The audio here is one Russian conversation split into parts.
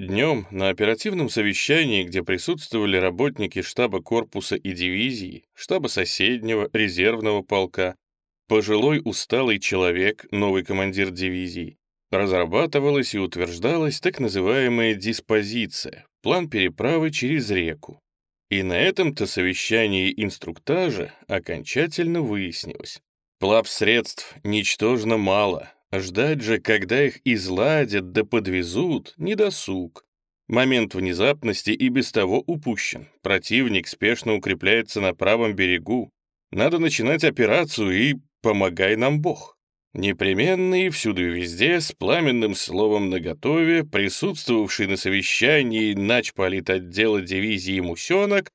Днем на оперативном совещании, где присутствовали работники штаба корпуса и дивизии, штаба соседнего, резервного полка, пожилой усталый человек, новый командир дивизии, разрабатывалась и утверждалась так называемая диспозиция, план переправы через реку. И на этом-то совещании инструктажа окончательно выяснилось. Плав средств ничтожно мало, Ждать же, когда их изладят да подвезут, недосуг. Момент внезапности и без того упущен. Противник спешно укрепляется на правом берегу. Надо начинать операцию и «помогай нам Бог». Непременный всюду и везде, с пламенным словом наготове, присутствовавший на совещании начполит отдела дивизии «Мусенок»,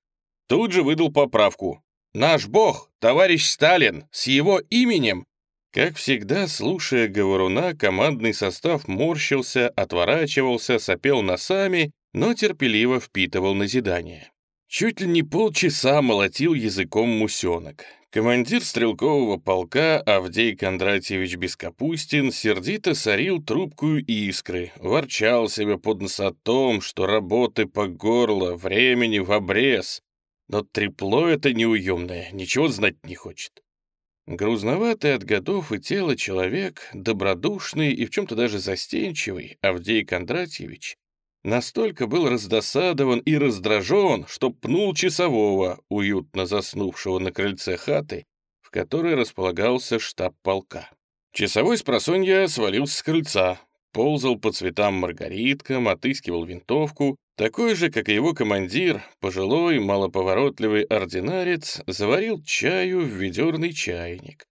тут же выдал поправку. «Наш Бог, товарищ Сталин, с его именем как всегда, слушая говоруна, командный состав морщился, отворачивался, сопел носами, но терпеливо впитывал назидание. Чуть ли не полчаса молотил языком мусенок. Командир стрелкового полка Авдей Кондратьевич Бескапустин сердито сорил трубку искры, ворчал себе под нос о том, что работы по горло, времени в обрез. Но трепло это неуемное, ничего знать не хочет. Грузноватый от годов и тела человек, добродушный и в чем-то даже застенчивый Авдей Кондратьевич настолько был раздосадован и раздражен, что пнул часового, уютно заснувшего на крыльце хаты, в которой располагался штаб полка. Часовой с просонья свалился с крыльца, ползал по цветам маргариткам, отыскивал винтовку, такой же, как и его командир, пожилой, малоповоротливый ординарец, заварил чаю в ведерный чайник.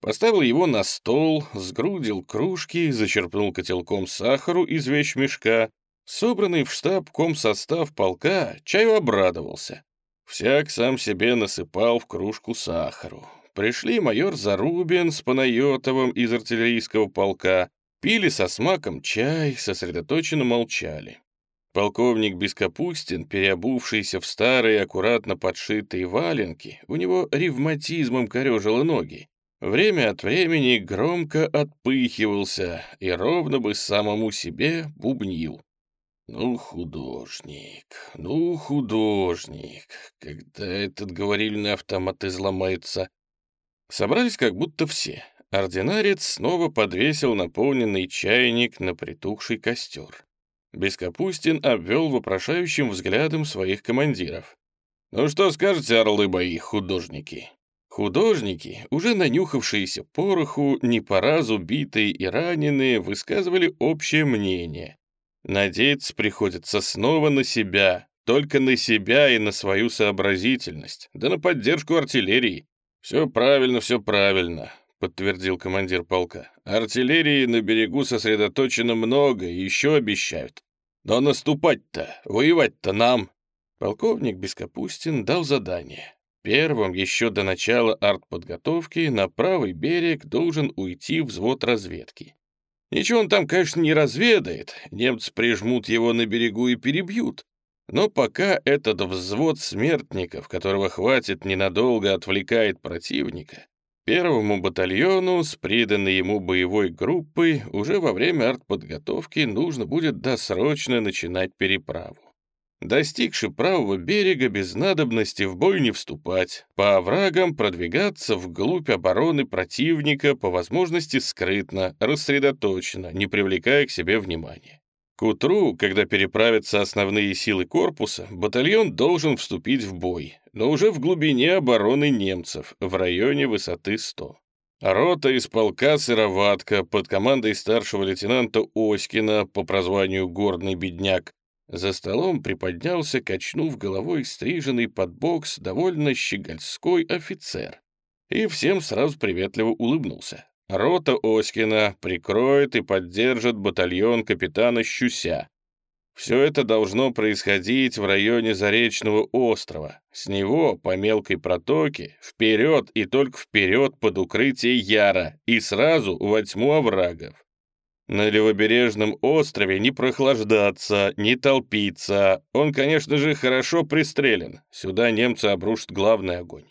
Поставил его на стол, сгрудил кружки, зачерпнул котелком сахару из вещмешка. Собранный в штаб комсостав полка чаю обрадовался. Всяк сам себе насыпал в кружку сахару. Пришли майор Зарубин с Панайотовым из артиллерийского полка, пили со смаком чай, сосредоточенно молчали. Полковник Бескапустин, переобувшийся в старые, аккуратно подшитые валенки, у него ревматизмом корежило ноги, время от времени громко отпыхивался и ровно бы самому себе бубнил. «Ну, художник, ну, художник, когда этот говорильный автомат изломается?» Собрались как будто все. Ординарец снова подвесил наполненный чайник на притухший костер. Бескапустин обвел вопрошающим взглядом своих командиров. «Ну что скажете, орлы мои, художники?» Художники, уже нанюхавшиеся пороху, не по разу битые и раненые, высказывали общее мнение. Надеяться приходится снова на себя, только на себя и на свою сообразительность, да на поддержку артиллерии. «Все правильно, все правильно», — подтвердил командир полка. «Артиллерии на берегу сосредоточено много еще обещают. Но наступать-то, воевать-то нам!» Полковник Бескапустин дал задание. Первым, еще до начала артподготовки, на правый берег должен уйти взвод разведки. Ничего он там, конечно, не разведает, немцы прижмут его на берегу и перебьют. Но пока этот взвод смертников, которого хватит ненадолго, отвлекает противника, Первому батальону с приданной ему боевой группой уже во время артподготовки нужно будет досрочно начинать переправу. Достигши правого берега без надобности в бой не вступать, по оврагам продвигаться вглубь обороны противника по возможности скрытно, рассредоточенно, не привлекая к себе внимания. К утру, когда переправятся основные силы корпуса, батальон должен вступить в бой, но уже в глубине обороны немцев, в районе высоты 100. Рота из полка «Сыроватка» под командой старшего лейтенанта Оськина по прозванию «Горный бедняк» за столом приподнялся, качнув головой стриженный под бокс довольно щегольской офицер и всем сразу приветливо улыбнулся. Рота Оськина прикроет и поддержит батальон капитана Щуся. Все это должно происходить в районе Заречного острова. С него, по мелкой протоке, вперед и только вперед под укрытие Яра и сразу во тьму оврагов. На левобережном острове не прохлаждаться, не толпиться. Он, конечно же, хорошо пристрелен. Сюда немцы обрушат главный огонь.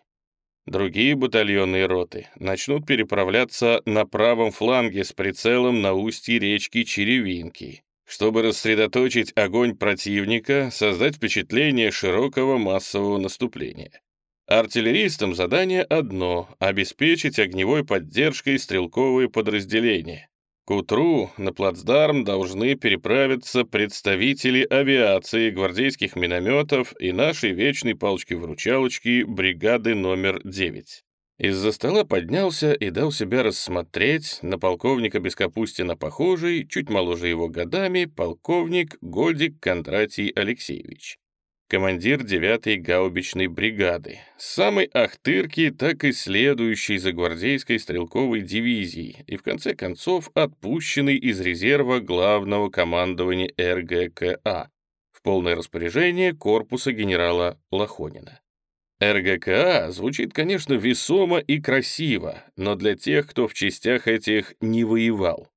Другие батальонные роты начнут переправляться на правом фланге с прицелом на устье речки Черевинки. Чтобы рассредоточить огонь противника, создать впечатление широкого массового наступления. Артиллеристам задание одно — обеспечить огневой поддержкой стрелковые подразделения. К утру на плацдарм должны переправиться представители авиации, гвардейских минометов и нашей вечной палочки-выручалочки бригады номер 9. Из-за стола поднялся и дал себя рассмотреть на полковника Бескапустина похожий, чуть моложе его годами, полковник Гольдик Кондратий Алексеевич командир 9-й гаубичной бригады, с самой Ахтырки, так и следующей за гвардейской стрелковой дивизией и, в конце концов, отпущенный из резерва главного командования РГКА в полное распоряжение корпуса генерала Лохонина. РГКА звучит, конечно, весомо и красиво, но для тех, кто в частях этих не воевал.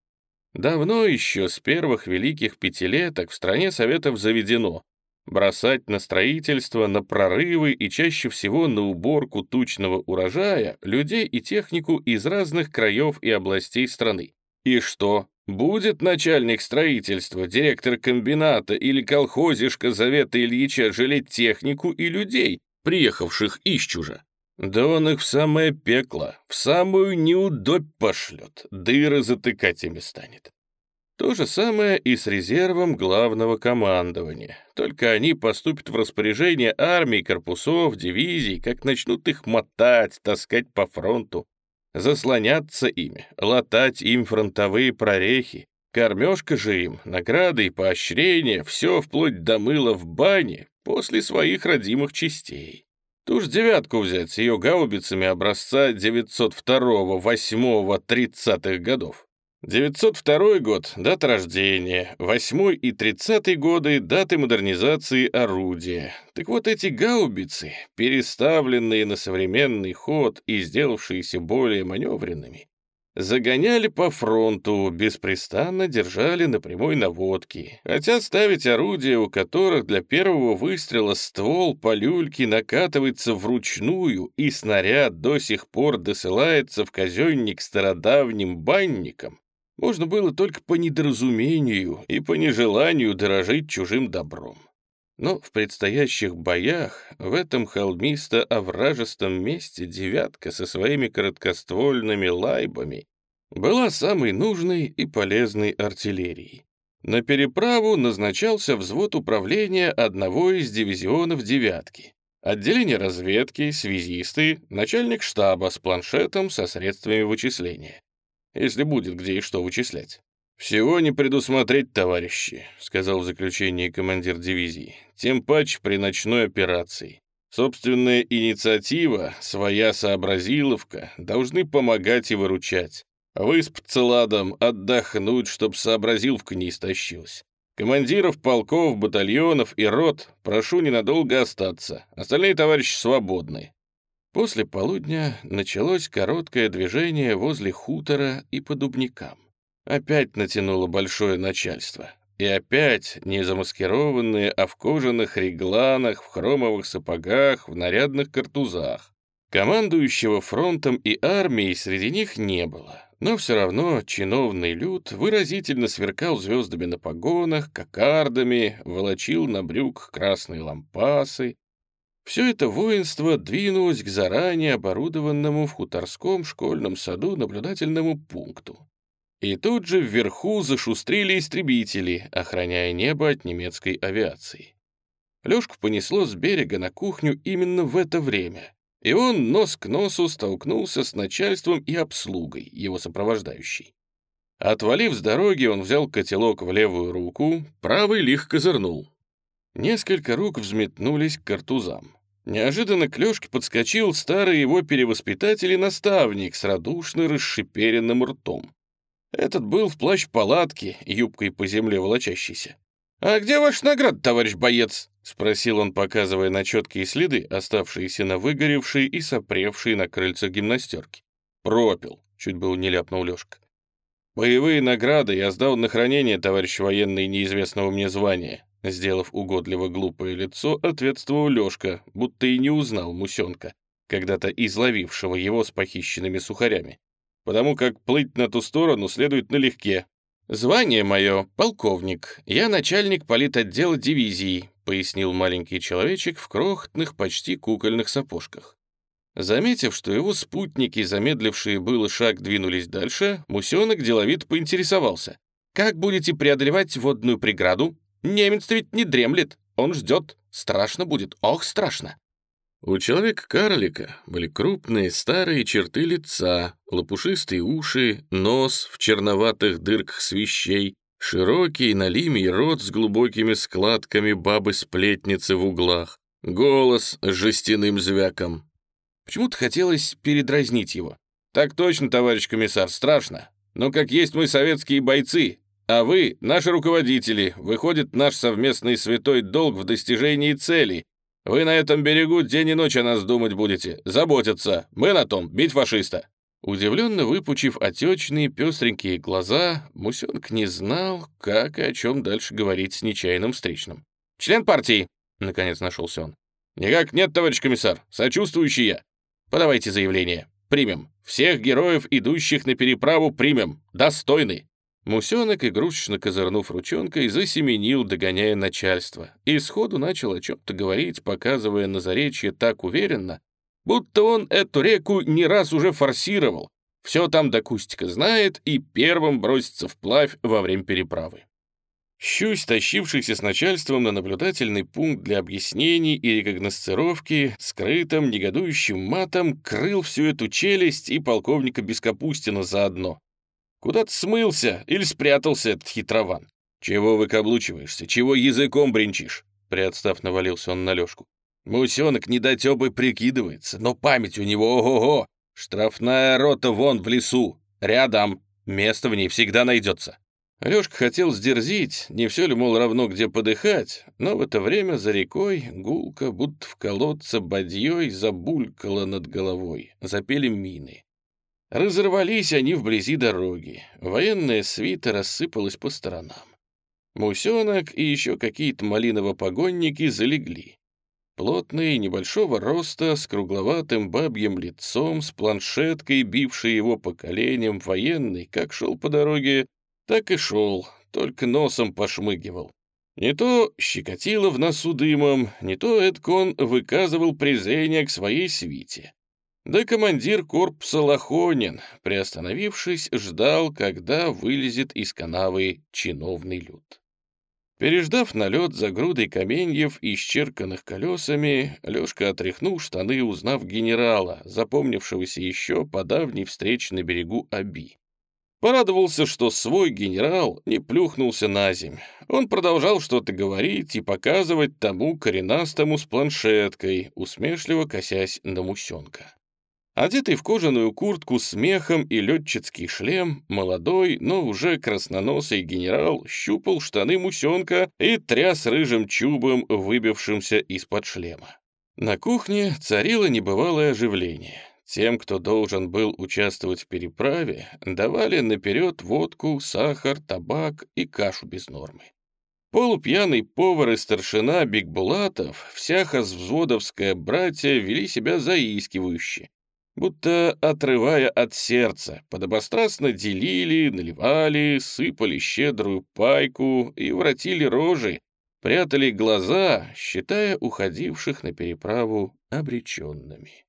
Давно еще, с первых великих пятилеток, в стране Советов заведено бросать на строительство, на прорывы и чаще всего на уборку тучного урожая людей и технику из разных краев и областей страны. И что? Будет начальник строительства, директор комбината или колхозишка Завета Ильича жалеть технику и людей, приехавших из чужа? Да он их в самое пекло, в самую неудобь пошлет, дыры затыкать ими станет. То же самое и с резервом главного командования. Только они поступят в распоряжение армий, корпусов, дивизий, как начнут их мотать, таскать по фронту, заслоняться ими, латать им фронтовые прорехи. Кормежка же им, награды и поощрения, все вплоть до мыла в бане после своих родимых частей. Ту ж девятку взять с ее гаубицами образца 902, 8, 30-х годов. 902 год — дата рождения, 8 и 30 годы — даты модернизации орудия. Так вот эти гаубицы, переставленные на современный ход и сделавшиеся более маневренными, загоняли по фронту, беспрестанно держали на прямой наводке, хотя ставить орудия, у которых для первого выстрела ствол по люльке накатывается вручную и снаряд до сих пор досылается в казенник стародавним банникам, можно было только по недоразумению и по нежеланию дорожить чужим добром. Но в предстоящих боях в этом холмисто-овражистом месте «девятка» со своими короткоствольными лайбами была самой нужной и полезной артиллерией. На переправу назначался взвод управления одного из дивизионов «девятки», отделение разведки, связисты, начальник штаба с планшетом со средствами вычисления если будет где и что вычислять. «Всего не предусмотреть, товарищи», — сказал в заключении командир дивизии, «тем паче при ночной операции. Собственная инициатива, своя сообразиловка должны помогать и выручать. Выспаться ладом, отдохнуть, чтоб сообразиловка не истощилась. Командиров полков, батальонов и рот прошу ненадолго остаться, остальные товарищи свободны. После полудня началось короткое движение возле хутора и по дубникам. Опять натянуло большое начальство. И опять незамаскированные, а в кожаных регланах, в хромовых сапогах, в нарядных картузах. Командующего фронтом и армией среди них не было, но все равно чиновный люд выразительно сверкал звездами на погонах, кокардами, волочил на брюк красные лампасы, все это воинство двинулось к заранее оборудованному в хуторском школьном саду наблюдательному пункту. И тут же вверху зашустрили истребители, охраняя небо от немецкой авиации. Лёшку понесло с берега на кухню именно в это время, и он нос к носу столкнулся с начальством и обслугой, его сопровождающей. Отвалив с дороги, он взял котелок в левую руку, правый лих козырнул. Несколько рук взметнулись к картузам. Неожиданно к Лёшке подскочил старый его перевоспитатель и наставник с радушно расшиперенным ртом. Этот был в плащ-палатке, юбкой по земле волочащийся. «А где ваш наград, товарищ боец?» — спросил он, показывая на четкие следы, оставшиеся на выгоревшей и сопревшей на крыльцах гимнастерки. «Пропил», — чуть было не ляпнул Лёшка. «Боевые награды я сдал на хранение, товарищ военный, неизвестного мне звания. Сделав угодливо глупое лицо, ответствовал Лёшка, будто и не узнал Мусенка, когда-то изловившего его с похищенными сухарями. Потому как плыть на ту сторону следует налегке. «Звание мое — полковник. Я начальник политотдела дивизии», — пояснил маленький человечек в крохотных, почти кукольных сапожках. Заметив, что его спутники, замедлившие было шаг, двинулись дальше, Мусенок деловит поинтересовался. «Как будете преодолевать водную преграду? Немец ведь не дремлет, он ждет. Страшно будет, ох, страшно!» У человека-карлика были крупные старые черты лица, лопушистые уши, нос в черноватых дырках свищей, широкий налимий рот с глубокими складками бабы-сплетницы в углах, голос с жестяным звяком. Почему-то хотелось передразнить его. «Так точно, товарищ комиссар, страшно. Но как есть мы советские бойцы, а вы — наши руководители, выходит наш совместный святой долг в достижении цели, вы на этом берегу день и ночь о нас думать будете, заботиться. Мы на том, бить фашиста». Удивленно выпучив отечные пестренькие глаза, Мусенок не знал, как и о чем дальше говорить с нечаянным встречным. «Член партии!» — наконец нашелся он. «Никак нет, товарищ комиссар, сочувствующий я. Подавайте заявление. Примем. Всех героев, идущих на переправу, примем. Достойны. Мусенок, игрушечно козырнув ручонкой, засеменил, догоняя начальство, и сходу начал о чем-то говорить, показывая на заречье так уверенно, будто он эту реку не раз уже форсировал, все там до кустика знает и первым бросится вплавь во время переправы. Щусь, тащившийся с начальством на наблюдательный пункт для объяснений и рекогносцировки, скрытым, негодующим матом крыл всю эту челюсть и полковника Бескапустина заодно. Куда-то смылся или спрятался этот хитрован. Чего выкаблучиваешься, чего языком бренчишь? Приотстав, навалился он на Лёшку. Мусёнок недотёпой прикидывается, но память у него ого-го. Штрафная рота вон в лесу, рядом. Место в ней всегда найдется. Лёшка хотел сдерзить, не все ли, мол, равно где подыхать, но в это время за рекой гулко, будто в колодце бадьей, забулькало над головой, запели мины. Разорвались они вблизи дороги. Военная свита рассыпалась по сторонам. Мусенок и еще какие-то малиново-погонники залегли. Плотный, небольшого роста, с кругловатым бабьим лицом, с планшеткой, бившей его по коленям, военный, как шел по дороге, так и шел, только носом пошмыгивал. Не то щекотило в носу дымом, не то Эдкон выказывал презрение к своей свите. Да командир корпуса Лохонин, приостановившись, ждал, когда вылезет из канавы чиновный люд. Переждав налет за грудой каменьев, исчерканных колесами, Лёшка отряхнул штаны, узнав генерала, запомнившегося еще по давней встрече на берегу Аби. Порадовался, что свой генерал не плюхнулся на земь. Он продолжал что-то говорить и показывать тому коренастому с планшеткой, усмешливо косясь на Мусенка. Одетый в кожаную куртку с мехом и летчицкий шлем, молодой, но уже красноносый генерал щупал штаны мусенка и тряс рыжим чубом, выбившимся из-под шлема. На кухне царило небывалое оживление. Тем, кто должен был участвовать в переправе, давали наперед водку, сахар, табак и кашу без нормы. Полупьяный повар и старшина Бигбулатов, вся хазвзводовская братья вели себя заискивающе, будто отрывая от сердца, подобострастно делили, наливали, сыпали щедрую пайку и воротили рожи, прятали глаза, считая уходивших на переправу обреченными.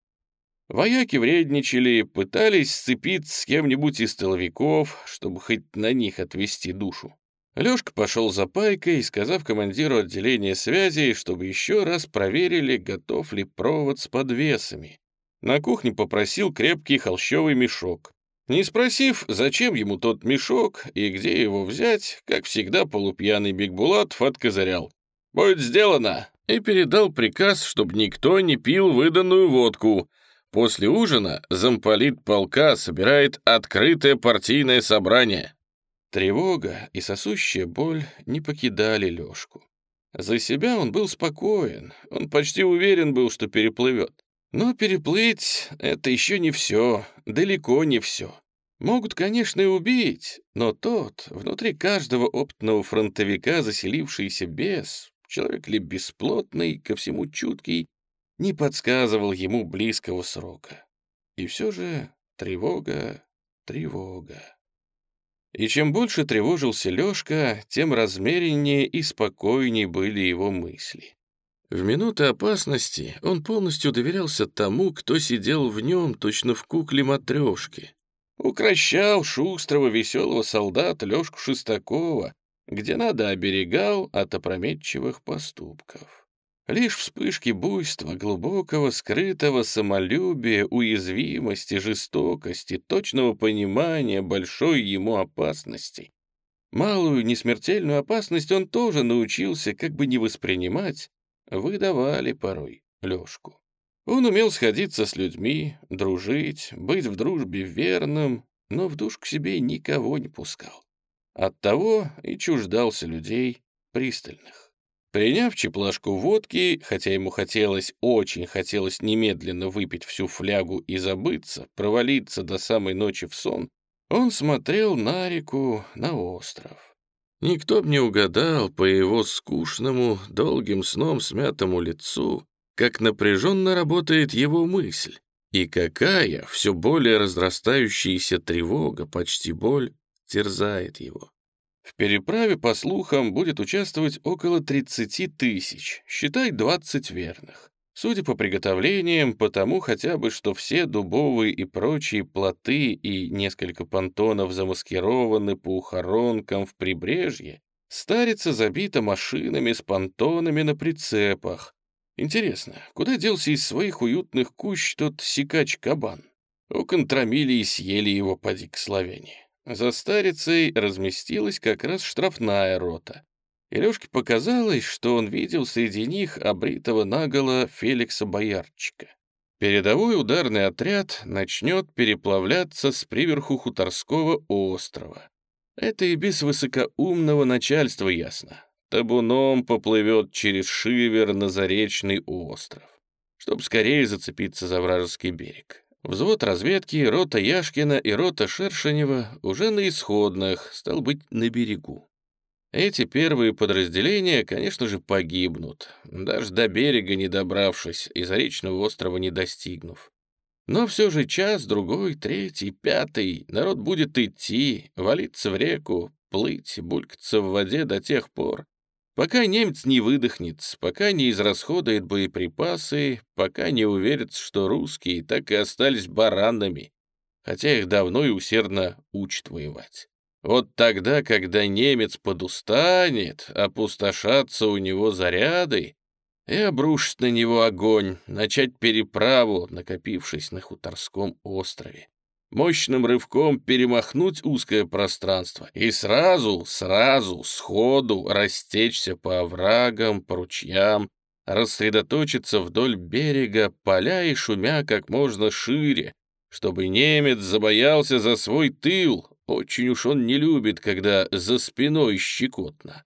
Вояки вредничали, пытались сцепиться с кем-нибудь из тыловиков, чтобы хоть на них отвести душу. Лёшка пошел за пайкой, сказав командиру отделения связи, чтобы еще раз проверили, готов ли провод с подвесами, на кухне попросил крепкий холщовый мешок. Не спросив, зачем ему тот мешок и где его взять, как всегда полупьяный Бигбулатов откозырял. «Будет сделано!» и передал приказ, чтобы никто не пил выданную водку. После ужина замполит полка собирает открытое партийное собрание. Тревога и сосущая боль не покидали Лёшку. За себя он был спокоен, он почти уверен был, что переплывет. Но переплыть — это еще не все, далеко не все. Могут, конечно, и убить, но тот, внутри каждого опытного фронтовика, заселившийся без, человек ли бесплотный, ко всему чуткий, не подсказывал ему близкого срока. И все же тревога, тревога. И чем больше тревожился Лёшка, тем размереннее и спокойнее были его мысли. В минуты опасности он полностью доверялся тому, кто сидел в нем точно в кукле матрешки. Укращал шустрого веселого солдата Лёшку Шестакова, где надо оберегал от опрометчивых поступков. Лишь вспышки буйства, глубокого скрытого самолюбия, уязвимости, жестокости, точного понимания большой ему опасности. Малую несмертельную опасность он тоже научился как бы не воспринимать, выдавали порой Лёшку. Он умел сходиться с людьми, дружить, быть в дружбе верным, но в душ к себе никого не пускал. Оттого и чуждался людей пристальных. Приняв чеплашку водки, хотя ему хотелось, очень хотелось немедленно выпить всю флягу и забыться, провалиться до самой ночи в сон, он смотрел на реку, на остров. Никто б не угадал по его скучному, долгим сном смятому лицу, как напряженно работает его мысль, и какая все более разрастающаяся тревога, почти боль, терзает его. В переправе, по слухам, будет участвовать около 30 тысяч, считай 20 верных. Судя по приготовлениям, потому хотя бы, что все дубовые и прочие плоты и несколько понтонов замаскированы по ухоронкам в прибрежье, старица забита машинами с понтонами на прицепах. Интересно, куда делся из своих уютных кущ тот сикач-кабан? У контрамилии съели его поди к славяне. За старицей разместилась как раз штрафная рота. И Лёшке показалось, что он видел среди них обритого наголо Феликса Боярчика. Передовой ударный отряд начнет переплавляться с приверху Хуторского острова. Это и без высокоумного начальства ясно. Табуном поплывет через Шивер на Заречный остров, чтобы скорее зацепиться за вражеский берег. Взвод разведки, рота Яшкина и рота Шершенева уже на исходных, стал быть, на берегу. Эти первые подразделения, конечно же, погибнут, даже до берега не добравшись и Заречного острова не достигнув. Но все же час, другой, третий, пятый народ будет идти, валиться в реку, плыть, булькаться в воде до тех пор, пока немец не выдохнет, пока не израсходует боеприпасы, пока не уверится, что русские так и остались баранами, хотя их давно и усердно учат воевать. Вот тогда, когда немец подустанет, опустошаться у него заряды, и обрушить на него огонь, начать переправу, накопившись на Хуторском острове. Мощным рывком перемахнуть узкое пространство и сразу, сразу, сходу растечься по оврагам, по ручьям, рассредоточиться вдоль берега, поля и шумя как можно шире, чтобы немец забоялся за свой тыл, очень уж он не любит, когда за спиной щекотно.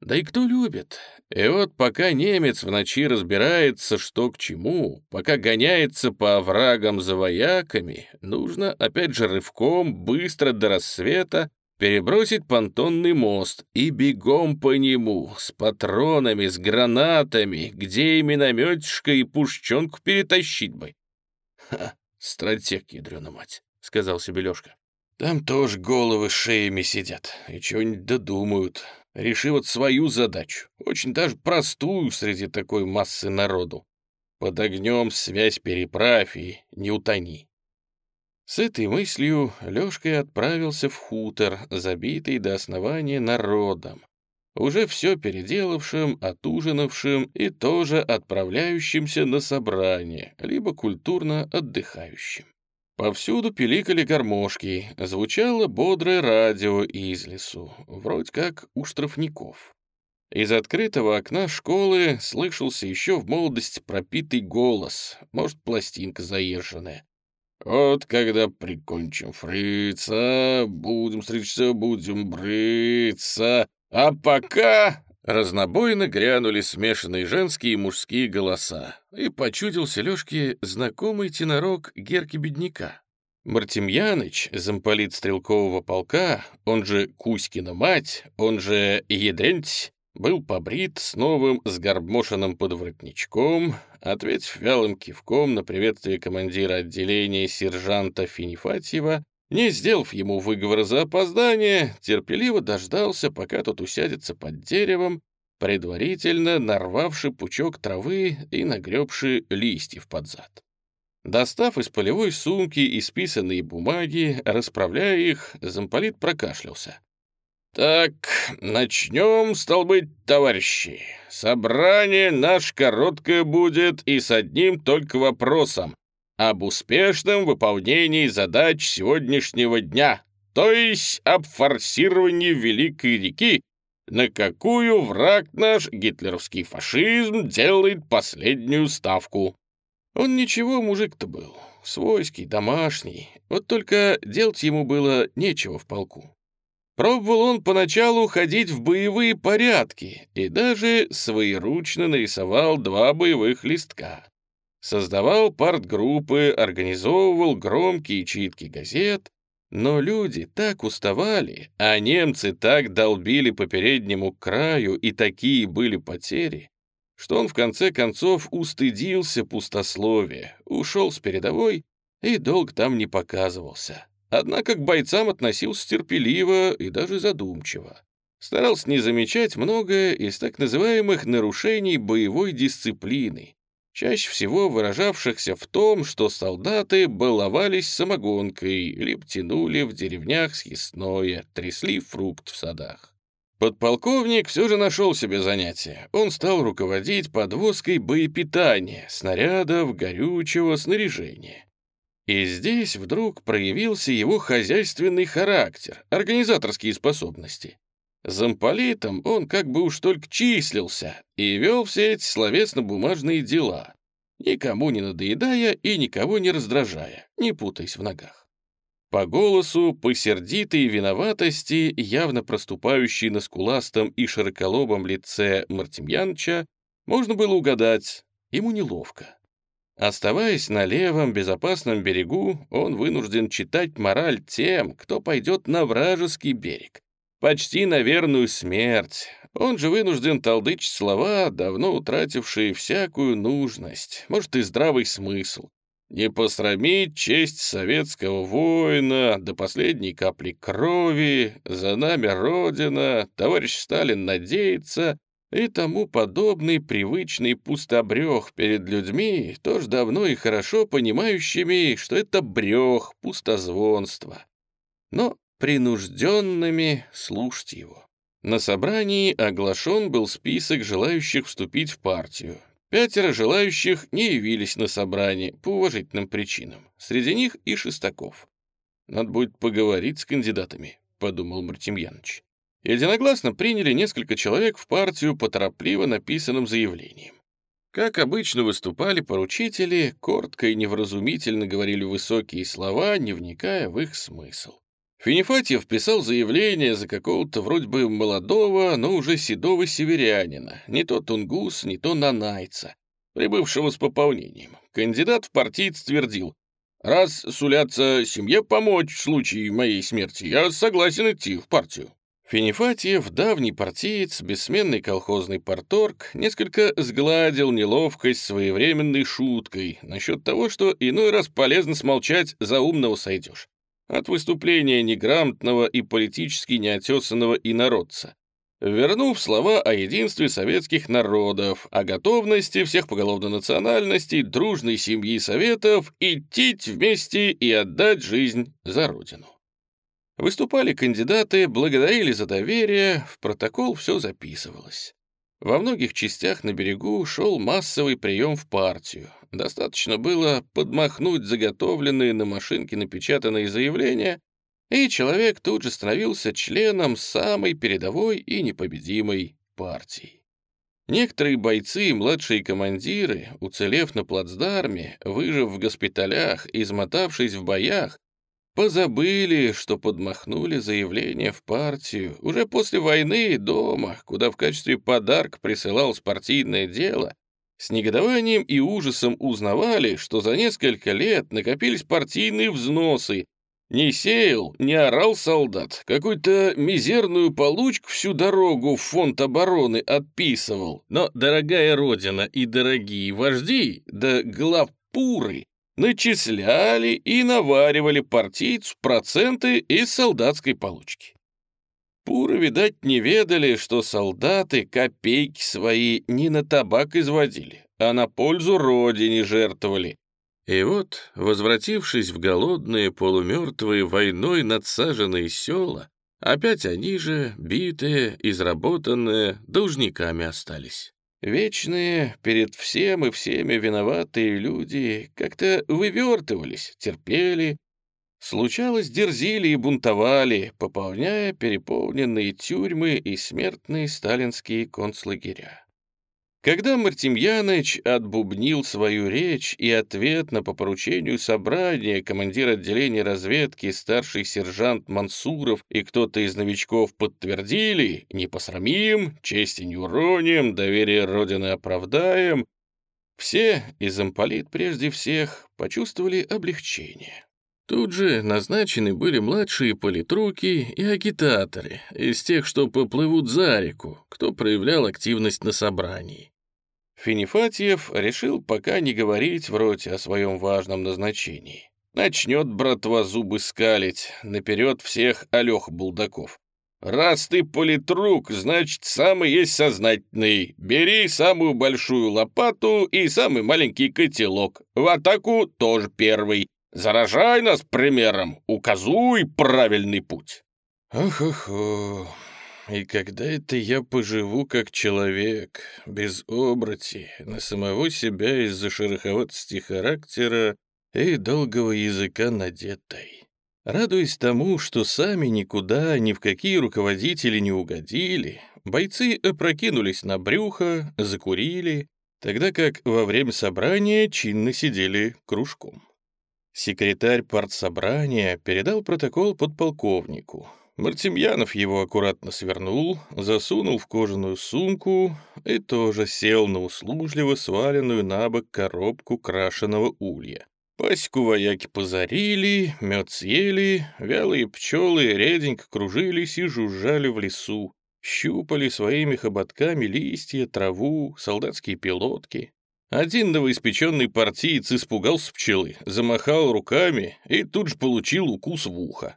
Да и кто любит? И вот пока немец в ночи разбирается, что к чему, пока гоняется по оврагам за вояками, нужно, опять же, рывком, быстро до рассвета перебросить понтонный мост и бегом по нему, с патронами, с гранатами, где и минометчика, и пушченку перетащить бы. «Ха, стратег, ядрёна мать», — сказал себе Лёшка. Там тоже головы шеями сидят и чего-нибудь додумают, решив вот свою задачу, очень даже простую среди такой массы народу. Под огнем связь переправь и не утони. С этой мыслью Лёшка отправился в хутор, забитый до основания народом, уже все переделавшим, отужинавшим и тоже отправляющимся на собрание, либо культурно отдыхающим. Повсюду пиликали гармошки, звучало бодрое радио из лесу, вроде как у штрафников. Из открытого окна школы слышался еще в молодости пропитый голос, может, пластинка заезженная. «Вот когда прикончим фрица, будем стричься, будем бриться, а пока Разнобойно грянули смешанные женские и мужские голоса, и почудился Лёшке знакомый тенорок Герки-бедняка. Мартемьяныч, замполит стрелкового полка, он же Кузькина мать, он же Едренть, был побрит с новым сгорбмошенным подворотничком, ответив вялым кивком на приветствие командира отделения сержанта Финифатьева, Не сделав ему выговора за опоздание, терпеливо дождался, пока тот усядется под деревом, предварительно нарвавши пучок травы и нагребши листьев под зад. Достав из полевой сумки исписанные бумаги, расправляя их, замполит прокашлялся. «Так, начнем, стал быть, товарищи. Собрание наш короткое будет и с одним только вопросом об успешном выполнении задач сегодняшнего дня, то есть об форсировании Великой реки, на какую враг наш, гитлеровский фашизм, делает последнюю ставку». Он ничего мужик-то был, свойский, домашний, вот только делать ему было нечего в полку. Пробовал он поначалу ходить в боевые порядки и даже своеручно нарисовал два боевых листка. Создавал партгруппы, организовывал громкие читки газет, но люди так уставали, а немцы так долбили по переднему краю, и такие были потери, что он в конце концов устыдился пустословия, ушел с передовой и долг там не показывался. Однако к бойцам относился терпеливо и даже задумчиво. Старался не замечать многое из так называемых нарушений боевой дисциплины, чаще всего выражавшихся в том, что солдаты баловались самогонкой, либо тянули в деревнях съестное, трясли фрукт в садах. Подполковник все же нашел себе занятие. Он стал руководить подвозкой боепитания, снарядов, горючего, снаряжения. И здесь вдруг проявился его хозяйственный характер, организаторские способности. Замполитом он как бы уж только числился и вел все эти словесно-бумажные дела, никому не надоедая и никого не раздражая, не путаясь в ногах. По голосу, по сердитой виноватости, явно проступающей на скуластом и широколобом лице Мартемьянча, можно было угадать, ему неловко. Оставаясь на левом безопасном берегу, он вынужден читать мораль тем, кто пойдет на вражеский берег. Почти на верную смерть. Он же вынужден толдычить слова, давно утратившие всякую нужность, может и здравый смысл. Не посрамить честь советского воина до последней капли крови, за нами Родина, товарищ Сталин надеется, и тому подобный привычный пустобрех перед людьми, тоже давно и хорошо понимающими, что это брех, пустозвонство. Но принужденными слушать его. На собрании оглашен был список желающих вступить в партию. Пятеро желающих не явились на собрание по уважительным причинам. Среди них и Шестаков. «Надо будет поговорить с кандидатами», — подумал Мартемьяныч единогласно приняли несколько человек в партию по торопливо написанным заявлениям. Как обычно выступали поручители, коротко и невразумительно говорили высокие слова, не вникая в их смысл. Финифатьев писал заявление за какого-то вроде бы молодого, но уже седого северянина, не то тунгус, не то нанайца, прибывшего с пополнением. Кандидат в партиец твердил, «Раз сулятся семье помочь в случае моей смерти, я согласен идти в партию». Финифатьев, давний партиец, бессменный колхозный порторг, несколько сгладил неловкость своевременной шуткой насчет того, что иной раз полезно смолчать, за умного сойдешь. От выступления неграмотного и политически неотесанного инородца. Вернув слова о единстве советских народов, о готовности всех поголовно национальностей, дружной семьи Советов идти вместе и отдать жизнь за Родину. Выступали кандидаты, благодарили за доверие, в протокол все записывалось. Во многих частях на берегу шел массовый прием в партию. Достаточно было подмахнуть заготовленные на машинке напечатанные заявления, и человек тут же становился членом самой передовой и непобедимой партии. Некоторые бойцы и младшие командиры, уцелев на плацдарме, выжив в госпиталях, измотавшись в боях, Позабыли, что подмахнули заявление в партию уже после войны дома, куда в качестве подарка присылал партийное дело, с негодованием и ужасом узнавали, что за несколько лет накопились партийные взносы. Не сеял, не орал солдат, какую-то мизерную получку всю дорогу в фонд обороны отписывал. Но, дорогая родина и дорогие вожди, да главпуры, начисляли и наваривали партийцу проценты из солдатской получки. Пуры, видать, не ведали, что солдаты копейки свои не на табак изводили, а на пользу родине жертвовали. И вот, возвратившись в голодные, полумертвые, войной надсаженные села, опять они же, битые, изработанные, должниками остались. Вечные, перед всем и всеми виноватые люди как-то вывертывались, терпели, Случалось, дерзили и бунтовали, пополняя переполненные тюрьмы и смертные сталинские концлагеря. Когда Мартемьяныч отбубнил свою речь и ответно по поручению собрания командир отделения разведки старший сержант Мансуров и кто-то из новичков подтвердили «не посрамим, чести не уроним, доверие Родины оправдаем», все, и замполит прежде всех, почувствовали облегчение. Тут же назначены были младшие политруки и агитаторы, из тех, что поплывут за реку, кто проявлял активность на собрании. Финифатьев решил пока не говорить в роте о своем важном назначении. Начнет братва зубы скалить, наперед всех Алёх Булдаков. «Раз ты политрук, значит, самый есть сознательный. Бери самую большую лопату и самый маленький котелок. В атаку тоже первый. Заражай нас примером, указуй правильный путь. Ох-ох-ох, и когда это я поживу как человек, без обрати, на самого себя из-за шероховатости характера и долгого языка надетой? Радуясь тому, что сами никуда, ни в какие руководители не угодили, бойцы опрокинулись на брюхо, закурили, тогда как во время собрания чинно сидели кружком. Секретарь партсобрания передал протокол подполковнику. Мартемьянов его аккуратно свернул, засунул в кожаную сумку и тоже сел на услужливо сваленную на бок коробку крашеного улья. Паську вояки позарили, мед съели, вялые пчелы реденько кружились и жужжали в лесу, щупали своими хоботками листья, траву, солдатские пилотки. Один новоиспеченный партиец испугался пчелы, замахал руками и тут же получил укус в ухо.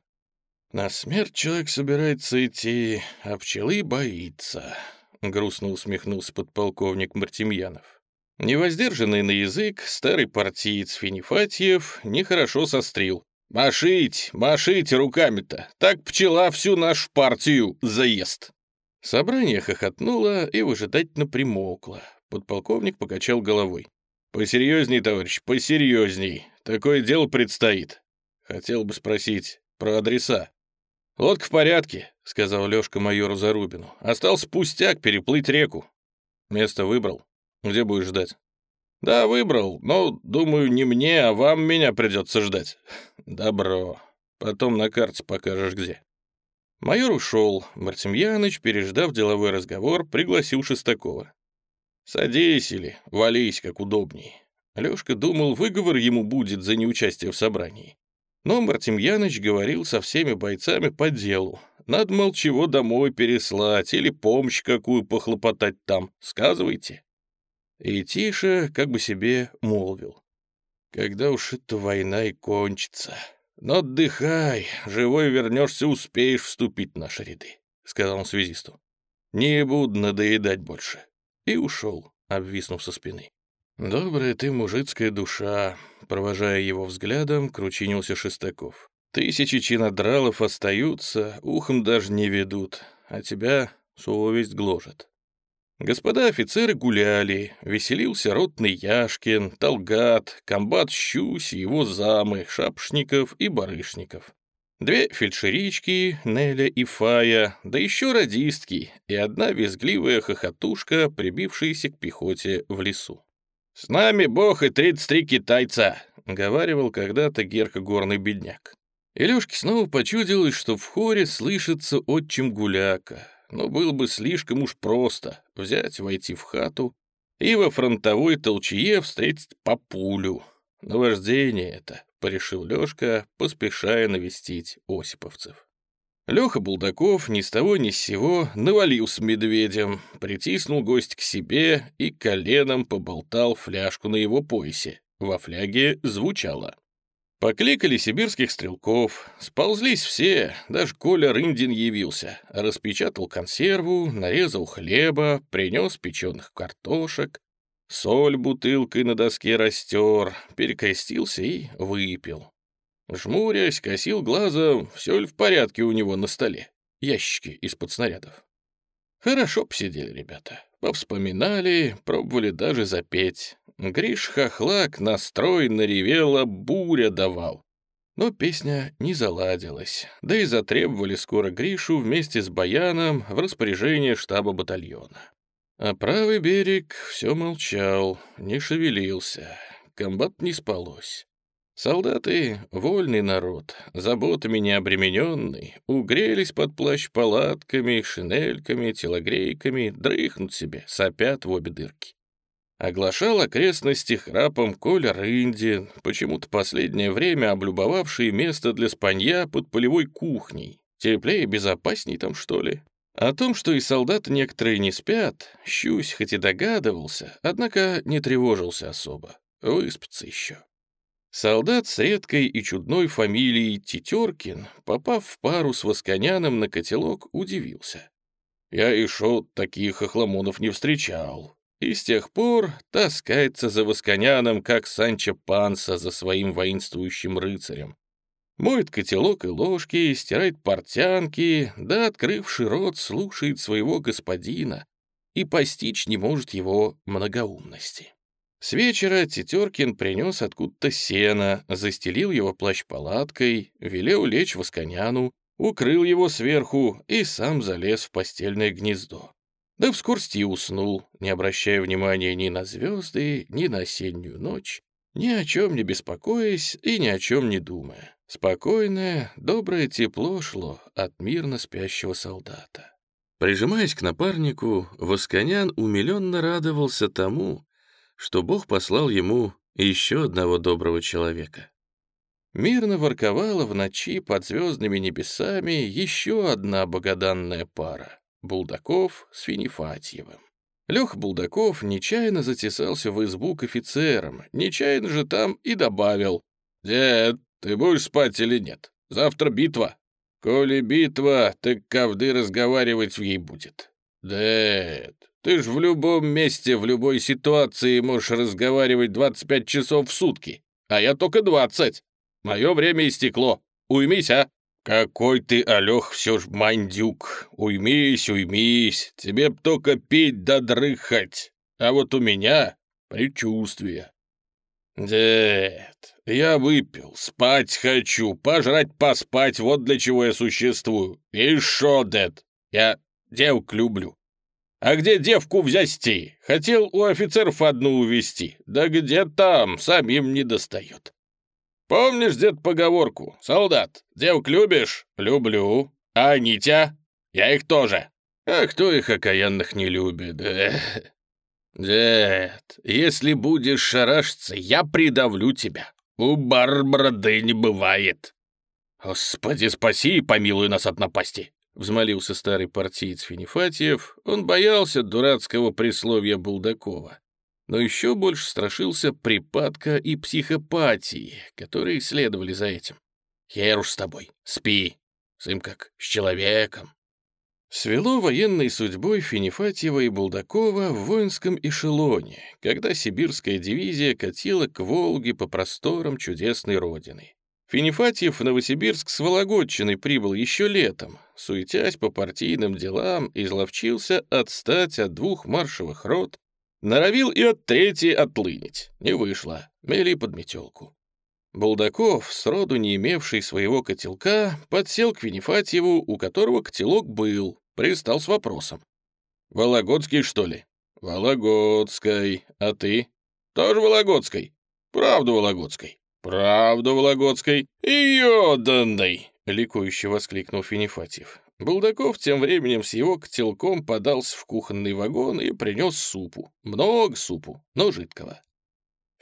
«На смерть человек собирается идти, а пчелы боится», — грустно усмехнулся подполковник Мартемьянов. Невоздержанный на язык, старый партиец Финифатьев нехорошо сострил. «Машить, машить руками-то, так пчела всю нашу партию заест». Собрание хохотнуло и выжидательно примолкло. Подполковник покачал головой. «Посерьезней, товарищ, посерьезней. Такое дело предстоит. Хотел бы спросить про адреса». «Лодка в порядке», — сказал Лёшка майору Зарубину. «Остался пустяк переплыть реку». «Место выбрал? Где будешь ждать?» «Да, выбрал, но, думаю, не мне, а вам меня придется ждать». «Добро. Потом на карте покажешь, где». Майор ушел. Мартемьяныч, переждав деловой разговор, пригласил Шестакова. «Садись или вались, как удобней». Лёшка думал, выговор ему будет за неучастие в собрании. Но Мартемьяныч говорил со всеми бойцами по делу. Надо, мол, чего домой переслать или помощь какую похлопотать там. Сказывайте. И тише, как бы себе молвил. Когда уж эта война и кончится. Но отдыхай, живой вернешься, успеешь вступить в наши ряды, — сказал он связисту. Не буду надоедать больше и ушел, обвиснув со спины. «Добрая ты мужицкая душа», — провожая его взглядом, кручинился Шестаков. «Тысячи чинодралов остаются, ухом даже не ведут, а тебя совесть гложет». Господа офицеры гуляли, веселился ротный Яшкин, Талгат, комбат Щусь, его замы, Шапшников и Барышников. Две фельдшерички, Неля и Фая, да еще радистки и одна визгливая хохотушка, прибившаяся к пехоте в лесу. «С нами бог и тридцать три китайца», — говаривал когда-то Герка горный бедняк. Илюшке снова почудилось, что в хоре слышится отчим гуляка, но было бы слишком уж просто взять, войти в хату и во фронтовой толчье встретить папулю. Наваждение это. — порешил Лёшка, поспешая навестить осиповцев. Лёха Булдаков ни с того ни с сего навалился медведем, притиснул гость к себе и коленом поболтал фляжку на его поясе. Во фляге звучало. Покликали сибирских стрелков, сползлись все, даже Коля Рындин явился, распечатал консерву, нарезал хлеба, принес печеных картошек, соль бутылкой на доске растер, перекрестился и выпил. Жмурясь, косил глазом, все ли в порядке у него на столе, ящики из-под снарядов. Хорошо посидели ребята, повспоминали, пробовали даже запеть. Гриш Хохлак настрой наревела, буря давал. Но песня не заладилась, да и затребовали скоро Гришу вместе с Баяном в распоряжение штаба батальона. А правый берег все молчал, не шевелился, комбат не спалось. Солдаты — вольный народ, заботами не обремененный, угрелись под плащ палатками, шинельками, телогрейками, дрыхнут себе, сопят в обе дырки. Оглашал окрестности храпом Коля Рындин, почему-то последнее время облюбовавший место для спанья под полевой кухней. Теплее и безопасней там, что ли? О том, что и солдаты некоторые не спят, Щусь хоть и догадывался, однако не тревожился особо. Выспаться еще. Солдат с редкой и чудной фамилией Тетеркин, попав в пару с Восконяном на котелок, удивился. «Я шо таких охламонов не встречал», и с тех пор таскается за Восконяном, как Санчо Панса за своим воинствующим рыцарем. Моет котелок и ложки, стирает портянки, да, открывший рот, слушает своего господина и постичь не может его многоумности. С вечера Тетеркин принес откуда-то сено, застелил его плащ-палаткой, велел лечь Восконяну, укрыл его сверху и сам залез в постельное гнездо. Да вскорсти уснул, не обращая внимания ни на звезды, ни на осеннюю ночь, ни о чем не беспокоясь и ни о чем не думая. Спокойное, доброе тепло шло от мирно спящего солдата. Прижимаясь к напарнику, Восконян умиленно радовался тому, что Бог послал ему еще одного доброго человека. Мирно ворковала в ночи под звездными небесами еще одна богоданная пара. Булдаков с Финифатьевым. Лех Булдаков нечаянно затесался в избу к офицерам, нечаянно же там и добавил. «Дед, ты будешь спать или нет? Завтра битва. Коли битва, так ковды разговаривать в ней будет». «Дед, ты ж в любом месте, в любой ситуации можешь разговаривать 25 часов в сутки, а я только 20. Мое время истекло. Уймись, а!» «Какой ты, Алёх, все ж мандюк! Уймись, уймись! Тебе б только пить да дрыхать! А вот у меня предчувствие!» «Дед, я выпил, спать хочу, пожрать, поспать, вот для чего я существую. И шо, дед, я девок люблю. А где девку взясти? Хотел у офицеров одну увести, да где там, самим не достает. Помнишь, дед, поговорку? Солдат, девок любишь? Люблю. А они тебя? Я их тоже. А кто их окаянных не любит? Да? Дед, если будешь шарашиться, я придавлю тебя. У Барбарады не бывает. Господи, спаси и помилуй нас от напасти. Взмолился старый партиец Финифатьев. Он боялся дурацкого присловия Булдакова но еще больше страшился припадка и психопатии, которые следовали за этим. «Хер уж с тобой, спи, с им как с человеком». Свело военной судьбой Финифатьева и Булдакова в воинском эшелоне, когда сибирская дивизия катила к Волге по просторам чудесной родины. Финифатьев в Новосибирск с Вологодчиной прибыл еще летом, суетясь по партийным делам, изловчился отстать от двух маршевых рот Норовил и от третьей отлынить. Не вышло. Мели под метелку. Булдаков, сроду не имевший своего котелка, подсел к Винифатьеву, у которого котелок был, пристал с вопросом. «Вологодский, что ли?» «Вологодской. А ты?» «Тоже Вологодской. Правду Вологодской». «Правду Вологодской. И йоданной!» — ликующе воскликнул Финифатьев. Булдаков тем временем с его котелком подался в кухонный вагон и принес супу. Много супу, но жидкого.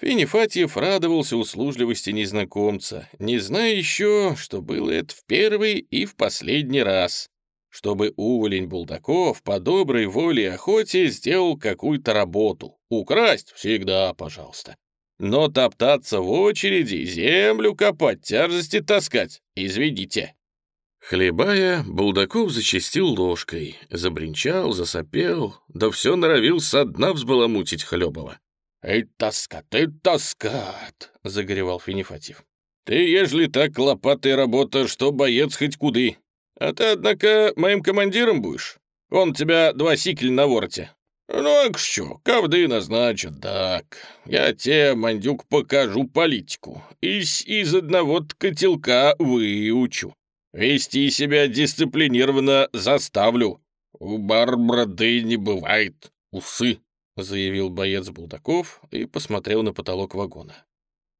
Финифатьев радовался услужливости незнакомца, не зная еще, что было это в первый и в последний раз, чтобы уволень Булдаков по доброй воле охоте сделал какую-то работу. Украсть всегда, пожалуйста. Но топтаться в очереди, землю копать, тяжести таскать, извините». Хлебая, Булдаков зачистил ложкой, забринчал, засопел, да все норовил со дна взбаламутить Хлебова. «Эй, тоска, ты тоскат!» — загоревал Финифатьев. «Ты, ежели так лопатой работа, что боец хоть куды. А ты, однако, моим командиром будешь. Он тебя два сикель на вороте. Ну, а что, ковды назначат, так. Я тебе, мандюк, покажу политику. Из, из одного котелка выучу. Вести себя дисциплинированно заставлю. У барбрады не бывает усы, заявил боец Булдаков и посмотрел на потолок вагона.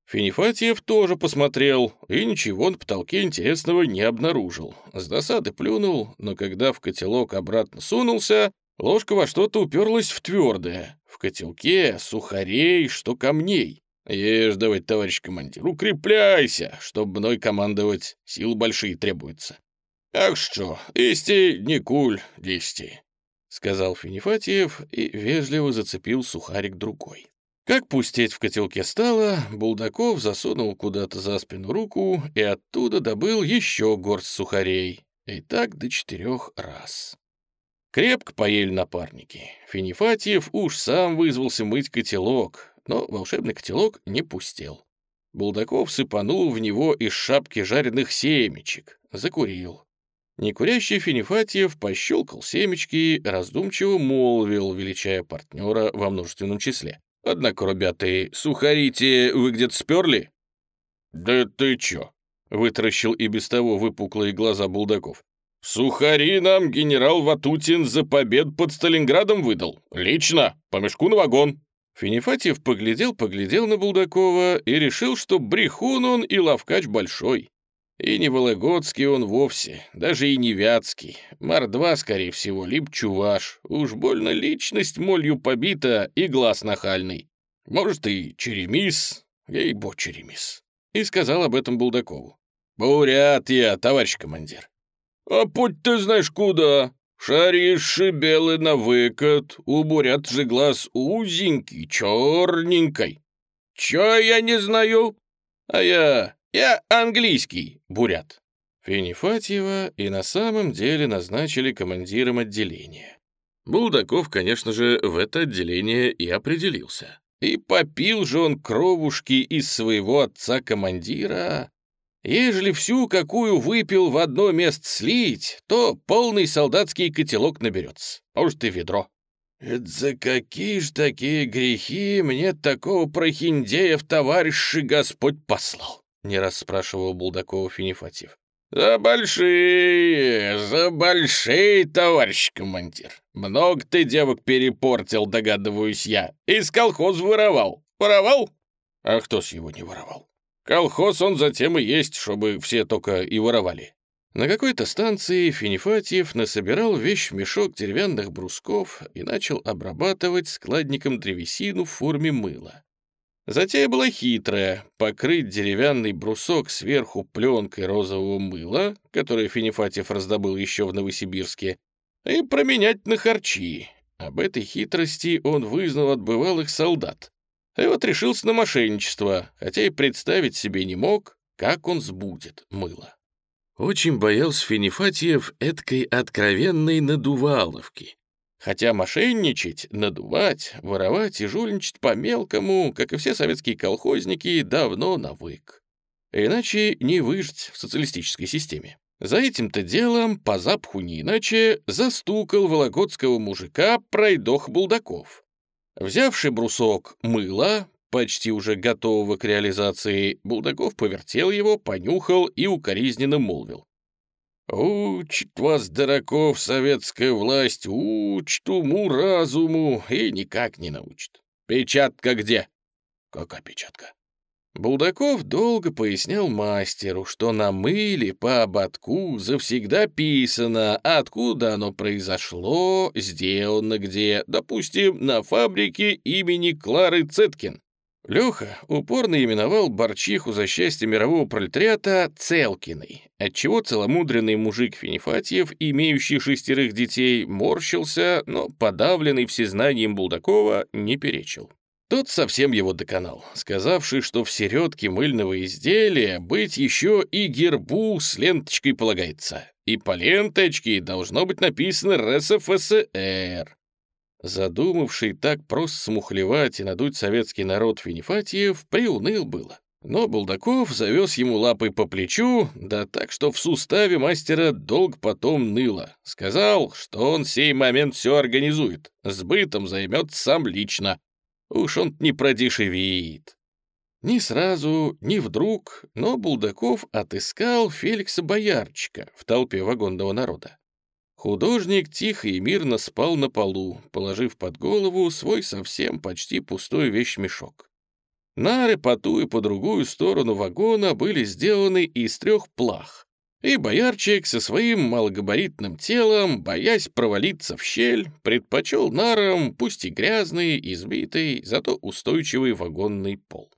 Финифатьев тоже посмотрел и ничего на потолке интересного не обнаружил. С досады плюнул, но когда в котелок обратно сунулся, ложка во что-то уперлась в твердое. В котелке сухарей, что камней. «Ешь давай, товарищ командир, укрепляйся, чтобы мной командовать, сил большие требуются». «Ах что, исти не куль, листи», — сказал Финифатьев и вежливо зацепил сухарик другой. Как пустеть в котелке стало, Булдаков засунул куда-то за спину руку и оттуда добыл еще горсть сухарей. И так до четырех раз. Крепко поели напарники. Финифатьев уж сам вызвался мыть котелок, но волшебный котелок не пустел. Булдаков сыпанул в него из шапки жареных семечек, закурил. Некурящий Финифатьев пощелкал семечки, раздумчиво молвил, величая партнера во множественном числе. «Однако, ребята, сухарите вы где-то сперли?» «Да ты чё?» — вытаращил и без того выпуклые глаза Булдаков. «Сухари нам генерал Ватутин за побед под Сталинградом выдал. Лично, по мешку на вагон». Финифатьев поглядел-поглядел на Булдакова и решил, что брехун он и ловкач большой. И не Вологодский он вовсе, даже и не Вятский. Мордва, скорее всего, либо чуваш. Уж больно личность молью побита и глаз нахальный. Может, и черемис, ей-бо черемис. И сказал об этом Булдакову. «Бурят я, товарищ командир». «А путь ты знаешь куда?» Шаришь белый на выкат, у бурят же глаз узенький, черненький. Чё я не знаю? А я... я английский, бурят. Финифатьева и на самом деле назначили командиром отделения. Булдаков, конечно же, в это отделение и определился. И попил же он кровушки из своего отца-командира, Ежели всю, какую выпил, в одно место слить, то полный солдатский котелок наберется, может и ведро. «Это за какие ж такие грехи мне такого прохиндея в товарищи Господь послал?» — не раз спрашивал Булдакова Финифатьев. «За большие, за большие, товарищ командир. Много ты девок перепортил, догадываюсь я. Из колхоз воровал. Воровал? А кто с его не воровал? Колхоз он затем и есть, чтобы все только и воровали. На какой-то станции Финифатьев насобирал вещь мешок деревянных брусков и начал обрабатывать складником древесину в форме мыла. Затея была хитрая — покрыть деревянный брусок сверху пленкой розового мыла, которое Финифатьев раздобыл еще в Новосибирске, и променять на харчи. Об этой хитрости он вызнал от бывалых солдат. И вот решился на мошенничество, хотя и представить себе не мог, как он сбудет мыло. Очень боялся Финифатьев эткой откровенной надуваловки. Хотя мошенничать, надувать, воровать и жульничать по-мелкому, как и все советские колхозники, давно навык. Иначе не выжить в социалистической системе. За этим-то делом, по запаху не иначе, застукал вологодского мужика пройдох Булдаков. Взявший брусок мыла, почти уже готового к реализации, Булдаков повертел его, понюхал и укоризненно молвил. «Учит вас, дураков, советская власть, учит уму-разуму и никак не научит. Печатка где?» «Какая печатка?» Булдаков долго пояснял мастеру, что на мыле по ободку завсегда писано, откуда оно произошло, сделано где, допустим, на фабрике имени Клары Цеткин. Леха упорно именовал борчиху за счастье мирового пролетариата Целкиной, отчего целомудренный мужик Финифатьев, имеющий шестерых детей, морщился, но подавленный всезнанием Булдакова не перечил. Тот совсем его доконал, сказавший, что в середке мыльного изделия быть еще и гербу с ленточкой полагается, и по ленточке должно быть написано РСФСР. Задумавший так просто смухлевать и надуть советский народ Финифатьев приуныл было. Но Булдаков завез ему лапой по плечу, да так, что в суставе мастера долг потом ныло. Сказал, что он сей момент все организует, сбытом займет сам лично. Уж он не продешевеет. Ни сразу, ни вдруг, но Булдаков отыскал Феликса Боярчика в толпе вагонного народа. Художник тихо и мирно спал на полу, положив под голову свой совсем почти пустой вещмешок. Нары по ту и по другую сторону вагона были сделаны из трех плах, и боярчик со своим малогабаритным телом, боясь провалиться в щель, предпочел нарам, пусть и грязный, избитый, зато устойчивый вагонный пол.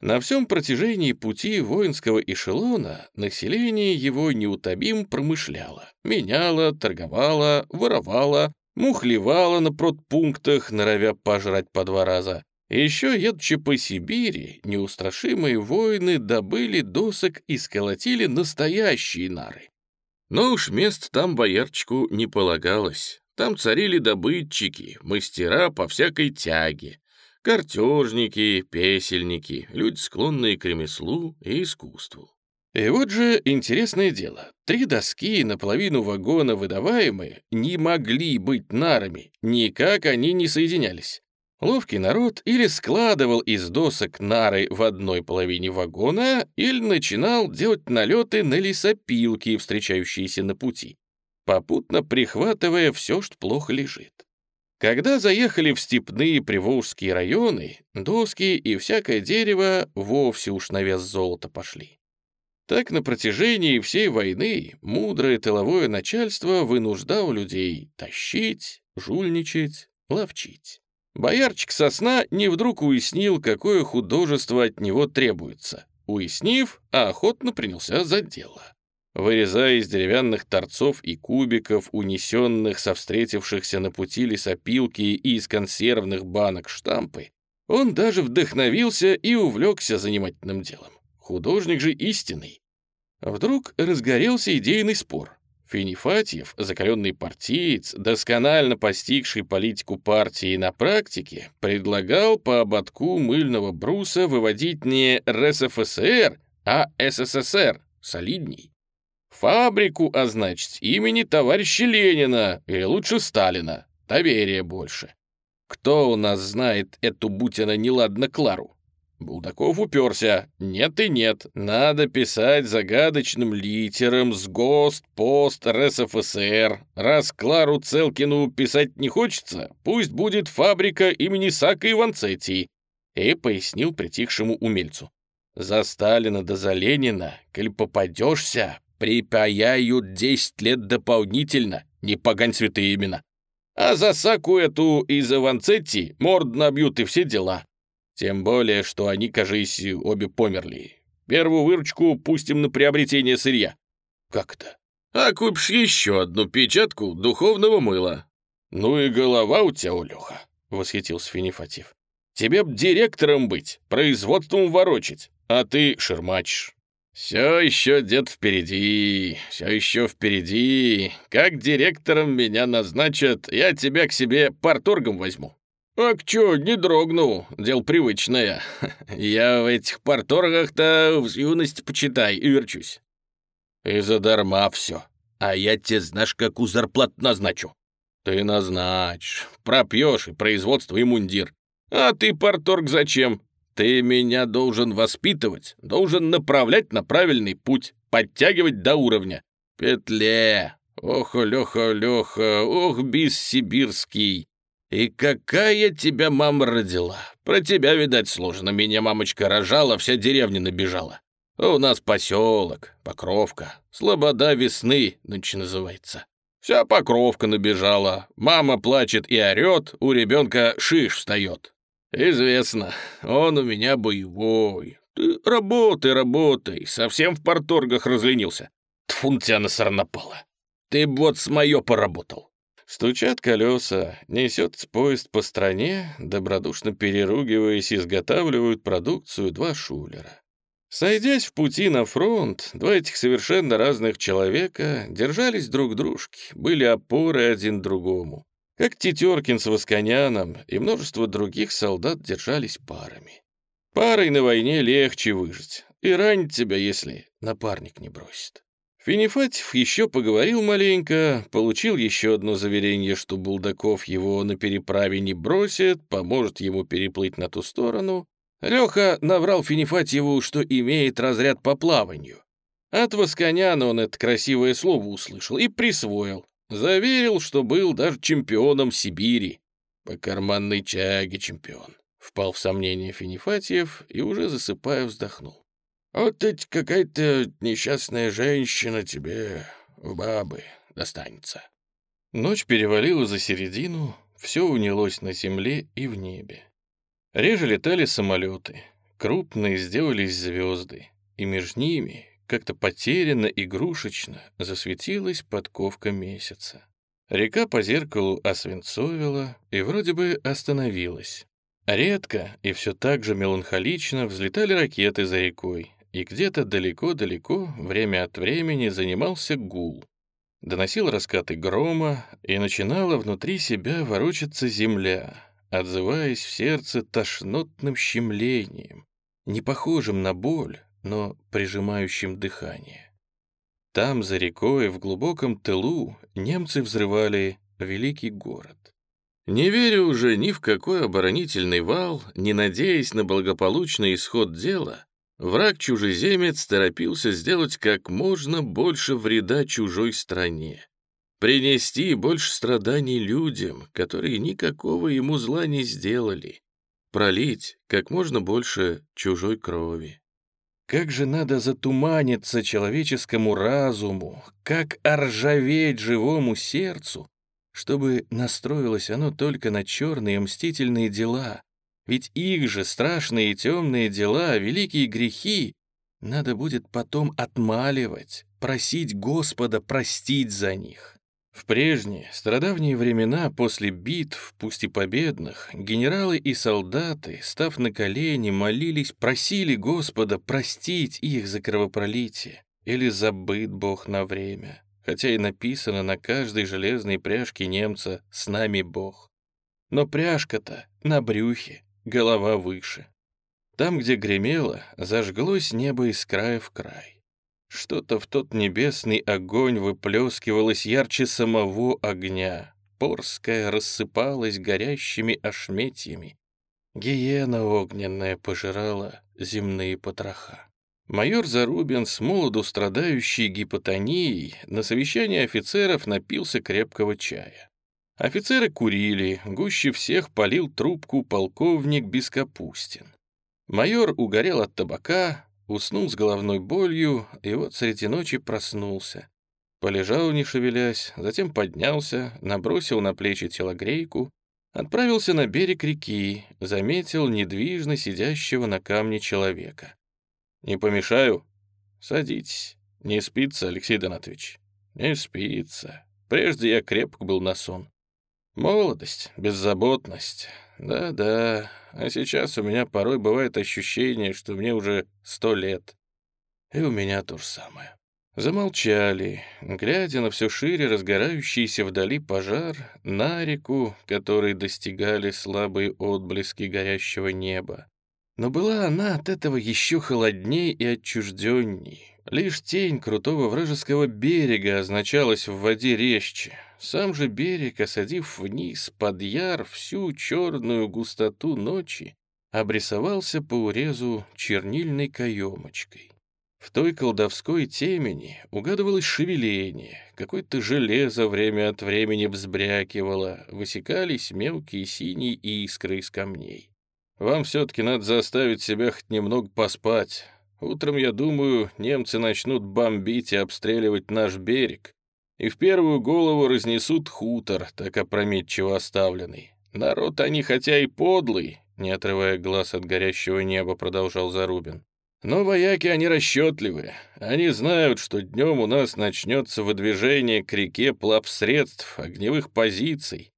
На всем протяжении пути воинского эшелона население его неутомим промышляло, меняло, торговало, воровало, мухлевало на продпунктах, норовя пожрать по два раза, еще едучи по Сибири, неустрашимые воины добыли досок и сколотили настоящие нары. Но уж мест там боярчику не полагалось. Там царили добытчики, мастера по всякой тяге, картежники, песельники, люди, склонные к ремеслу и искусству. И вот же интересное дело. Три доски, наполовину вагона выдаваемые, не могли быть нарами, никак они не соединялись. Ловкий народ или складывал из досок нары в одной половине вагона, или начинал делать налеты на лесопилки, встречающиеся на пути, попутно прихватывая все, что плохо лежит. Когда заехали в степные приволжские районы, доски и всякое дерево вовсе уж на вес золота пошли. Так на протяжении всей войны мудрое тыловое начальство вынуждало людей тащить, жульничать, ловчить. Боярчик сосна не вдруг уяснил, какое художество от него требуется. Уяснив, охотно принялся за дело. Вырезая из деревянных торцов и кубиков, унесенных со встретившихся на пути лесопилки и из консервных банок штампы, он даже вдохновился и увлекся занимательным делом. Художник же истинный. Вдруг разгорелся идейный спор. Финифатьев, закаленный партиец, досконально постигший политику партии на практике, предлагал по ободку мыльного бруса выводить не РСФСР, а СССР, солидней. Фабрику означить имени товарища Ленина, или лучше Сталина, доверия больше. Кто у нас знает эту Бутина неладно Клару? Булдаков уперся. Нет и нет. Надо писать загадочным литером с ГОСТ, ПОСТ, РСФСР. Раз Клару Целкину писать не хочется, пусть будет фабрика имени Сака Иванцетти. И пояснил притихшему умельцу. За Сталина да за Ленина, коль попадешься, припаяют десять лет дополнительно, не погань святые имена. А за Саку эту из Иванцетти морд набьют и все дела. Тем более, что они, кажись, обе померли. Первую выручку пустим на приобретение сырья. Как это? А купишь еще одну печатку духовного мыла. Ну и голова у тебя, Улеха, восхитился Финифатив. Тебе б директором быть, производством ворочить, а ты шермачишь. Все еще, дед, впереди, все еще впереди. Как директором меня назначат, я тебя к себе парторгом возьму. «Ак чё, не дрогну, дело привычное. Я в этих порторгах-то в юности, почитай, и верчусь». «И задарма все. А я тебе знаешь, какую зарплату назначу?» «Ты назначишь. Пропьешь и производство, и мундир. А ты, порторг, зачем? Ты меня должен воспитывать, должен направлять на правильный путь, подтягивать до уровня. Петле! Ох, Леха, Леха, ох, бессибирский!» «И какая тебя мама родила? Про тебя, видать, сложно. Меня мамочка рожала, вся деревня набежала. У нас поселок, Покровка, Слобода весны, нынче называется. Вся Покровка набежала. Мама плачет и орет, у ребенка шиш встает. Известно, он у меня боевой. Ты работай, работай, совсем в порторгах разленился. Тфун тебя на сорнопала. Ты вот с моё поработал. Стучат колеса, несет поезд по стране, добродушно переругиваясь, изготавливают продукцию два шулера. Сойдясь в пути на фронт, два этих совершенно разных человека держались друг дружки, были опоры один другому. Как Тетеркин с Восконяном и множество других солдат держались парами. Парой на войне легче выжить, и ранить тебя, если напарник не бросит. Финифатьев еще поговорил маленько, получил еще одно заверение, что Булдаков его на переправе не бросит, поможет ему переплыть на ту сторону. Леха наврал Финифатьеву, что имеет разряд по плаванию. От Восконяна он это красивое слово услышал и присвоил. Заверил, что был даже чемпионом Сибири. По карманной чаге чемпион. Впал в сомнение Финифатьев и уже засыпая вздохнул. Вот ведь какая-то несчастная женщина тебе в бабы достанется. Ночь перевалила за середину, все унялось на земле и в небе. Реже летали самолеты, крупные сделались звезды, и между ними, как-то потерянно, игрушечно, засветилась подковка месяца. Река по зеркалу освинцовила и вроде бы остановилась. Редко и все так же меланхолично взлетали ракеты за рекой, и где-то далеко-далеко время от времени занимался гул. Доносил раскаты грома, и начинала внутри себя ворочаться земля, отзываясь в сердце тошнотным щемлением, не похожим на боль, но прижимающим дыхание. Там, за рекой, в глубоком тылу, немцы взрывали великий город. Не веря уже ни в какой оборонительный вал, не надеясь на благополучный исход дела, Враг-чужеземец торопился сделать как можно больше вреда чужой стране, принести больше страданий людям, которые никакого ему зла не сделали, пролить как можно больше чужой крови. Как же надо затуманиться человеческому разуму, как оржаветь живому сердцу, чтобы настроилось оно только на черные мстительные дела, ведь их же страшные и темные дела, великие грехи, надо будет потом отмаливать, просить Господа простить за них. В прежние, страдавние времена после битв, пусть и победных, генералы и солдаты, став на колени, молились, просили Господа простить их за кровопролитие или забыт Бог на время, хотя и написано на каждой железной пряжке немца «С нами Бог». Но пряжка-то на брюхе, голова выше. Там, где гремело, зажглось небо из края в край. Что-то в тот небесный огонь выплескивалось ярче самого огня. Порская рассыпалась горящими ошметьями. Гиена огненная пожирала земные потроха. Майор Зарубин, с молоду страдающий гипотонией, на совещании офицеров напился крепкого чая. Офицеры курили, гуще всех полил трубку полковник Бескапустин. Майор угорел от табака, уснул с головной болью и вот среди ночи проснулся. Полежал, не шевелясь, затем поднялся, набросил на плечи телогрейку, отправился на берег реки, заметил недвижно сидящего на камне человека. «Не помешаю?» «Садитесь. Не спится, Алексей Донатович?» «Не спится. Прежде я крепок был на сон. Молодость, беззаботность. Да-да, а сейчас у меня порой бывает ощущение, что мне уже сто лет. И у меня то же самое. Замолчали, глядя на все шире разгорающийся вдали пожар, на реку, которой достигали слабые отблески горящего неба. Но была она от этого еще холодней и отчужденней. Лишь тень крутого вражеского берега означалась в воде резче, сам же берег, осадив вниз под яр всю черную густоту ночи, обрисовался по урезу чернильной каемочкой. В той колдовской темени угадывалось шевеление, какое-то железо время от времени взбрякивало, высекались мелкие синие искры из камней. Вам все-таки надо заставить себя хоть немного поспать. Утром, я думаю, немцы начнут бомбить и обстреливать наш берег, и в первую голову разнесут хутор, так опрометчиво оставленный. Народ они хотя и подлый, не отрывая глаз от горящего неба, продолжал Зарубин. Но вояки, они расчетливые. Они знают, что днем у нас начнется выдвижение к реке плавсредств, огневых позиций,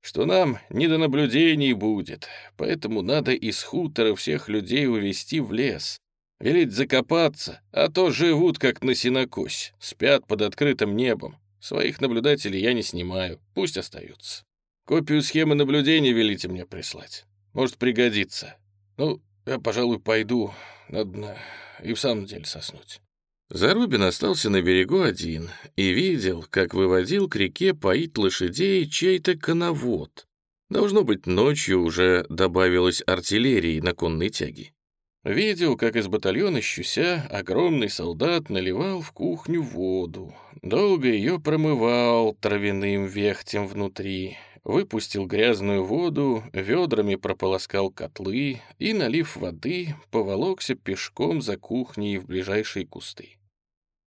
что нам не до наблюдений будет, поэтому надо из хутора всех людей увести в лес, велеть закопаться, а то живут как на синокось, спят под открытым небом. Своих наблюдателей я не снимаю, пусть остаются. Копию схемы наблюдения велите мне прислать. Может, пригодится. Ну, я, пожалуй, пойду. Надо и в самом деле соснуть. Зарубин остался на берегу один и видел, как выводил к реке поить лошадей чей-то коновод. Должно быть, ночью уже добавилась артиллерии на конной тяге. Видел, как из батальона Щуся огромный солдат наливал в кухню воду. Долго ее промывал травяным вехтем внутри выпустил грязную воду, ведрами прополоскал котлы и, налив воды, поволокся пешком за кухней в ближайшие кусты.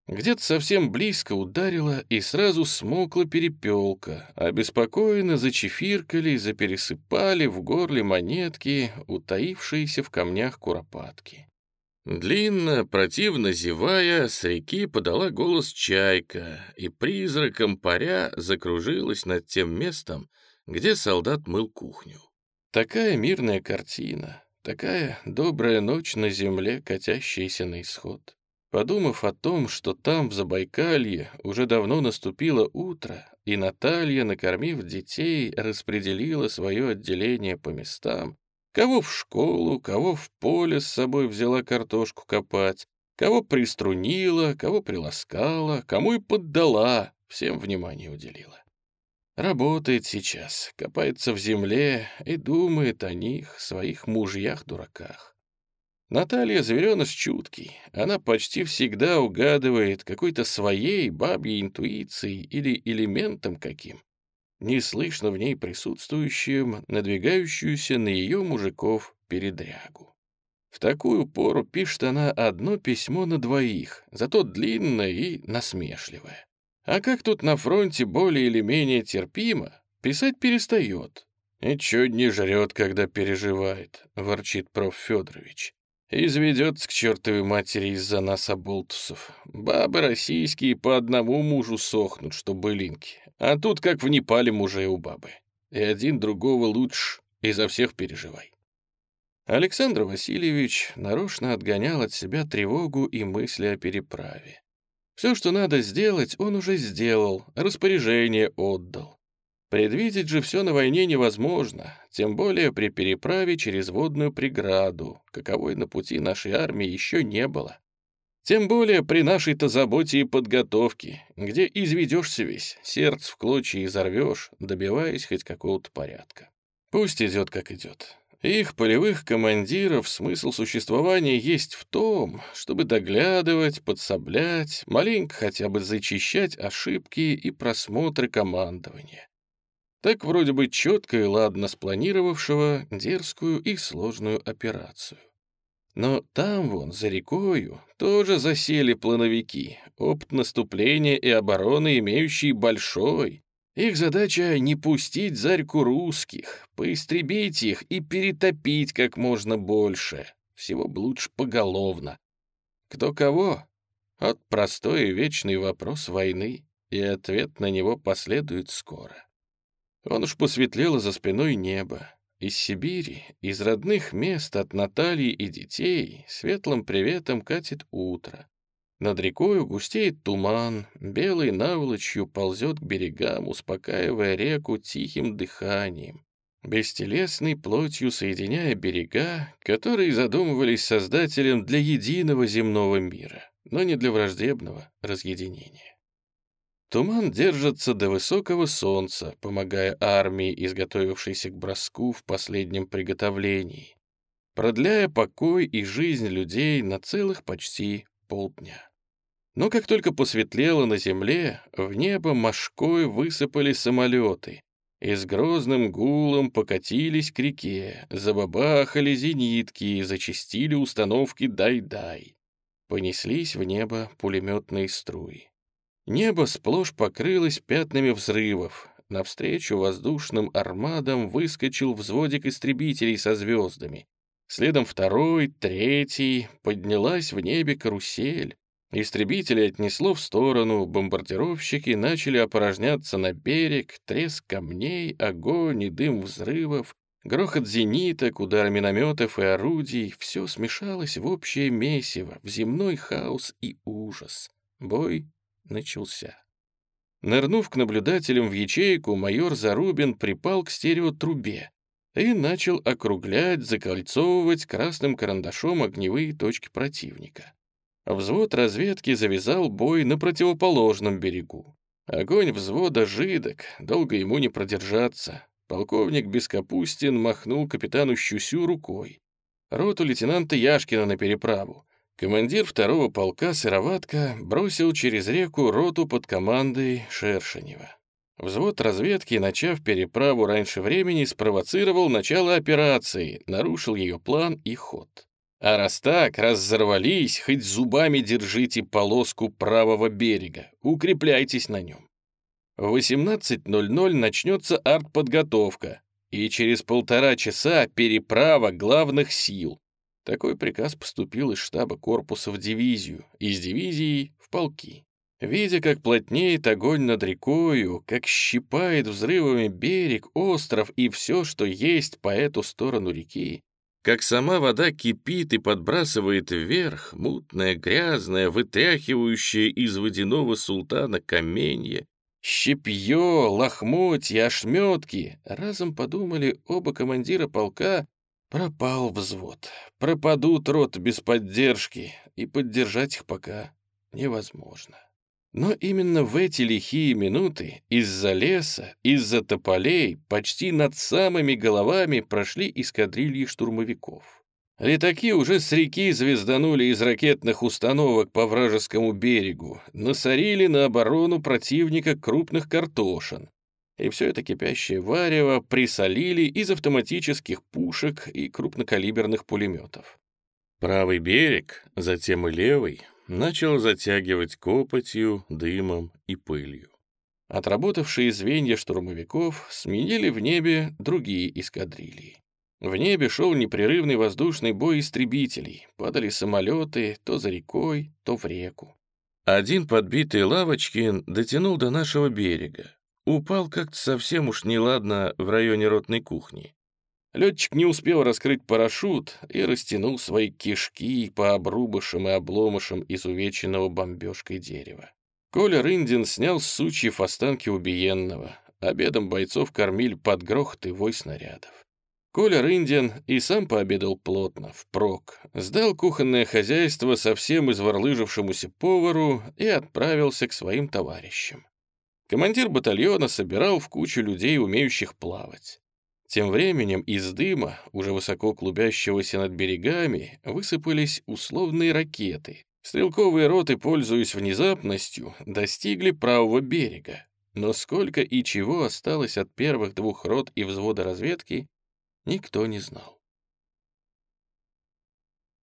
Где-то совсем близко ударило и сразу смокла перепелка, обеспокоенно зачефиркали, запересыпали в горле монетки, утаившиеся в камнях куропатки. Длинно, противно зевая, с реки подала голос чайка, и призраком паря закружилась над тем местом, где солдат мыл кухню. Такая мирная картина, такая добрая ночь на земле, катящаяся на исход. Подумав о том, что там, в Забайкалье, уже давно наступило утро, и Наталья, накормив детей, распределила свое отделение по местам, кого в школу, кого в поле с собой взяла картошку копать, кого приструнила, кого приласкала, кому и поддала, всем внимание уделила. Работает сейчас, копается в земле и думает о них, своих мужьях-дураках. Наталья звереныш чуткий, она почти всегда угадывает какой-то своей бабьей интуицией или элементом каким, не слышно в ней присутствующим, надвигающуюся на ее мужиков передрягу. В такую пору пишет она одно письмо на двоих, зато длинное и насмешливое. А как тут на фронте более или менее терпимо, писать перестает. И чуть не жрет, когда переживает, ворчит проф. Федорович. Изведется к чертовой матери из-за нас, оболтусов. Бабы российские по одному мужу сохнут, что былинки. А тут как в Непале мужей у бабы. И один другого лучше, и за всех переживай. Александр Васильевич нарочно отгонял от себя тревогу и мысли о переправе. Все, что надо сделать, он уже сделал, распоряжение отдал. Предвидеть же все на войне невозможно, тем более при переправе через водную преграду, каковой на пути нашей армии еще не было. Тем более при нашей-то заботе и подготовке, где изведешься весь, сердце в клочья изорвешь, добиваясь хоть какого-то порядка. Пусть идет, как идет. Их полевых командиров смысл существования есть в том, чтобы доглядывать, подсоблять, маленько хотя бы зачищать ошибки и просмотры командования. Так вроде бы четко и ладно спланировавшего дерзкую и сложную операцию. Но там вон, за рекою, тоже засели плановики, опыт наступления и обороны имеющие большой, их задача — не пустить зарьку русских, поистребить их и перетопить как можно больше. Всего бы лучше поголовно. Кто кого? Вот простой и вечный вопрос войны, и ответ на него последует скоро. Он уж посветлело за спиной небо. Из Сибири, из родных мест от Натальи и детей светлым приветом катит утро. Над рекою густеет туман, белой наволочью ползет к берегам, успокаивая реку тихим дыханием, бестелесной плотью соединяя берега, которые задумывались создателем для единого земного мира, но не для враждебного разъединения. Туман держится до высокого солнца, помогая армии, изготовившейся к броску в последнем приготовлении, продляя покой и жизнь людей на целых почти полдня. Но как только посветлело на земле, в небо мошкой высыпали самолеты и с грозным гулом покатились к реке, забабахали зенитки, зачистили установки «дай-дай». Понеслись в небо пулеметные струи. Небо сплошь покрылось пятнами взрывов. Навстречу воздушным армадам выскочил взводик истребителей со звездами. Следом второй, третий, поднялась в небе карусель. Истребители отнесло в сторону, бомбардировщики начали опорожняться на берег, треск камней, огонь и дым взрывов, грохот зениток, удары минометов и орудий — все смешалось в общее месиво, в земной хаос и ужас. Бой начался. Нырнув к наблюдателям в ячейку, майор Зарубин припал к стереотрубе и начал округлять, закольцовывать красным карандашом огневые точки противника. Взвод разведки завязал бой на противоположном берегу. Огонь взвода жидок, долго ему не продержаться. Полковник Бескапустин махнул капитану Щусю рукой. Роту лейтенанта Яшкина на переправу. Командир второго полка Сыроватка бросил через реку роту под командой Шершенева. Взвод разведки, начав переправу раньше времени, спровоцировал начало операции, нарушил ее план и ход. А раз так, раз взорвались, хоть зубами держите полоску правого берега, укрепляйтесь на нем. В 18.00 начнется артподготовка, и через полтора часа переправа главных сил. Такой приказ поступил из штаба корпуса в дивизию, из дивизии в полки. Видя, как плотнеет огонь над рекою, как щипает взрывами берег, остров и все, что есть по эту сторону реки, как сама вода кипит и подбрасывает вверх мутное, грязное, вытряхивающее из водяного султана каменье, щепье, лохмотья, ошметки, разом подумали оба командира полка, пропал взвод, пропадут рот без поддержки, и поддержать их пока невозможно. Но именно в эти лихие минуты из-за леса, из-за тополей, почти над самыми головами прошли эскадрильи штурмовиков. Летаки уже с реки звезданули из ракетных установок по вражескому берегу, насорили на оборону противника крупных картошин. И все это кипящее варево присолили из автоматических пушек и крупнокалиберных пулеметов. Правый берег, затем и левый, начал затягивать копотью, дымом и пылью. Отработавшие звенья штурмовиков сменили в небе другие эскадрильи. В небе шел непрерывный воздушный бой истребителей, падали самолеты то за рекой, то в реку. Один подбитый Лавочкин дотянул до нашего берега. Упал как-то совсем уж неладно в районе ротной кухни. Летчик не успел раскрыть парашют и растянул свои кишки по обрубышам и обломышам изувеченного бомбежкой дерева. Коля Рындин снял с сучьев останки убиенного. Обедом бойцов кормили под грохот и вой снарядов. Коля Рындин и сам пообедал плотно, впрок, сдал кухонное хозяйство совсем изворлыжившемуся повару и отправился к своим товарищам. Командир батальона собирал в кучу людей, умеющих плавать. Тем временем из дыма, уже высоко клубящегося над берегами, высыпались условные ракеты. Стрелковые роты, пользуясь внезапностью, достигли правого берега. Но сколько и чего осталось от первых двух рот и взвода разведки, никто не знал.